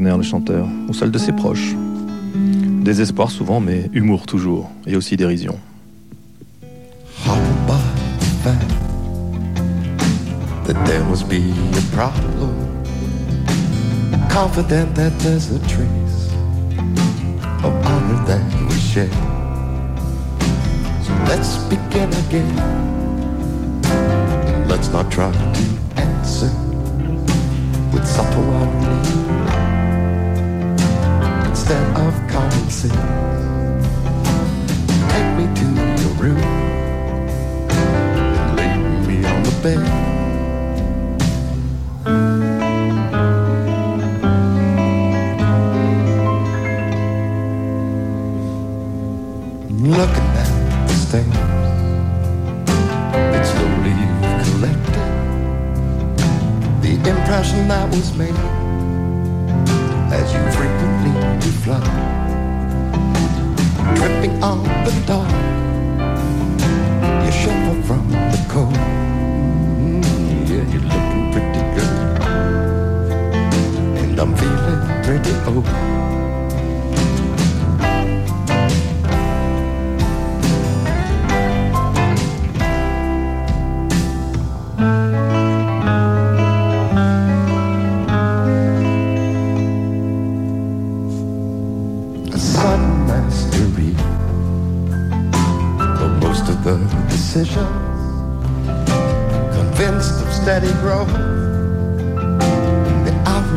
le chanteur, ou celle de ses proches. Désespoir souvent, mais humour toujours, et aussi dérision. that there must be a problem. Confident that there's a trace of honor that we share. So let's begin again. Let's not try to answer with subtle irony sense. Take me to your room and lay me on the bed. looking at the. The impression that was made as you frequently fly, and I'm feeling pretty old. A sudden mastery, most of the decisions. Convinced of steady growth,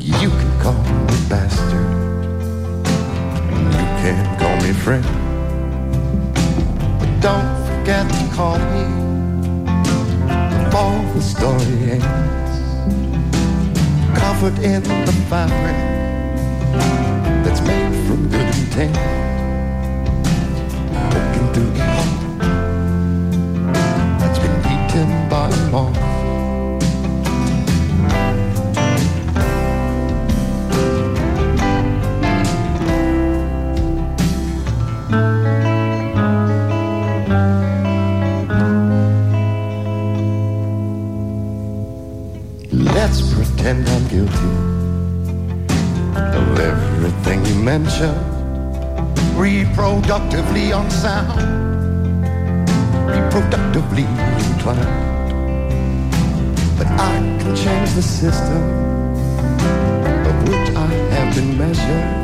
You can call me bastard. You can call me friend. But don't forget to call me before the story ends. Covered in the fabric that's made from good intent. Hours that we cut. reproductively unsound, reproductively inclined. But I can change the system of which I have been measured.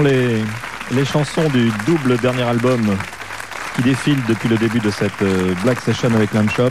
les, les chansons du double dernier album qui défilent depuis le début de cette euh, Black Session avec Shop